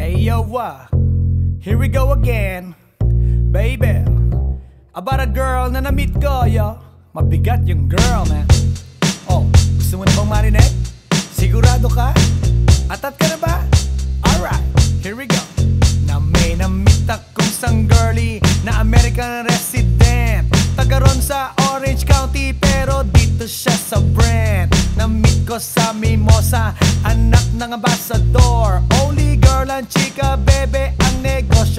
Yo, uh, here we go again, baby. About a girl na na-meet ko, yo. Mabigat yung girl, man. Oh, gusto mo na bang marinig? Sigurado ka? Atat ka na ba? Alright, here we go. Na may na-meet akong isang girly na American resident. Taga ron sa Orange County pero dito siya sa Brent. Na-meet ko sa Mimosa, anak ng ambassador.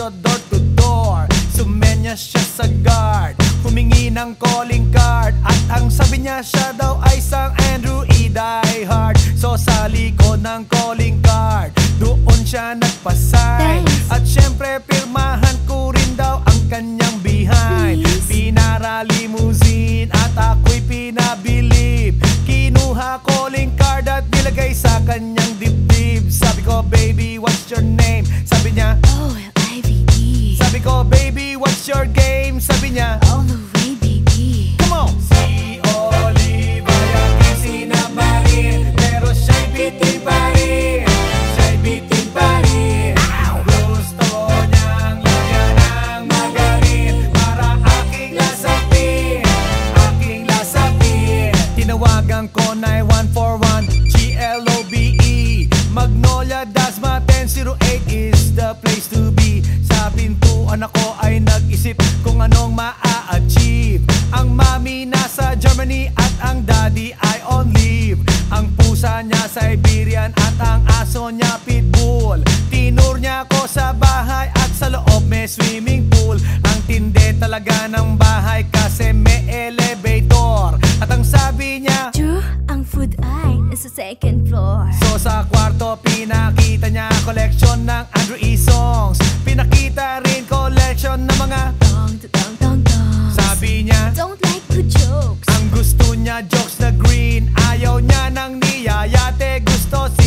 Negosyo door to door. Sumenya siya sa guard, humingi ng calling card. At ang sabi niya siya daw ay isang Andrew E. Die Hard. So sa likod ng calling card, doon siya nagpasay. At syempre pirmahan ko rin daw ang kanyang behind. Pinara limousine at ako'y pinabilib Kinuha calling card at nilagay sa kanyang dibdib Sabi ko baby what's your name? Your game? Sabi niya talaga ng bahay kasi may elevator At ang sabi niya True, ang food ay nasa second floor. So sa kwarto pinakita niya collection ng Andrew E. songs Pinakita rin collection ng mga Dong, dong, dong, dong. Sabi niya Don't like good jokes. Ang gusto niya jokes na green Ayaw niya ng niyayate Gusto sina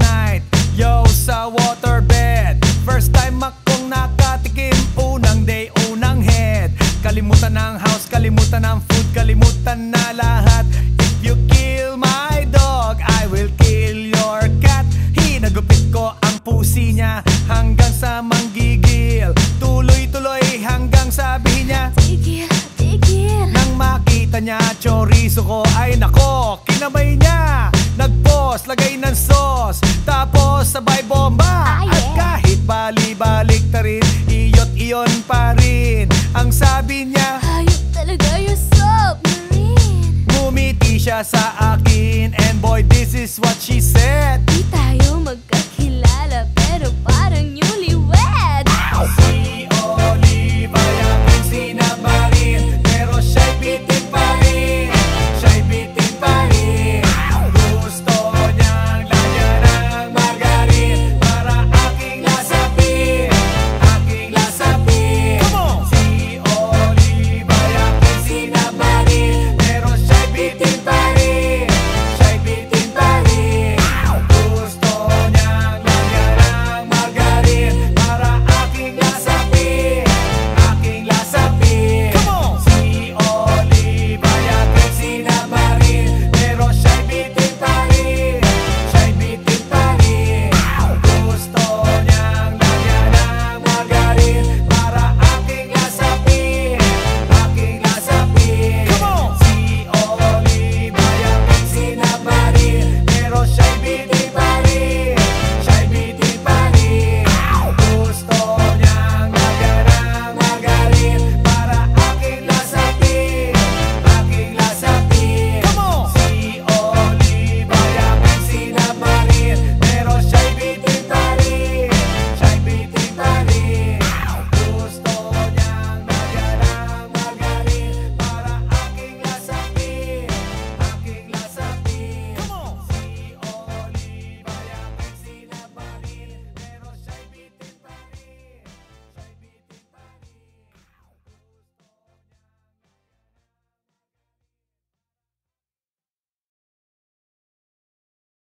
night. Yo sa waterbed. First time akong nakatikim. Unang day, unang head. Kalimutan ng house, kalimutan ng food Kalimutan na siya sa akin. And boy, this is what she said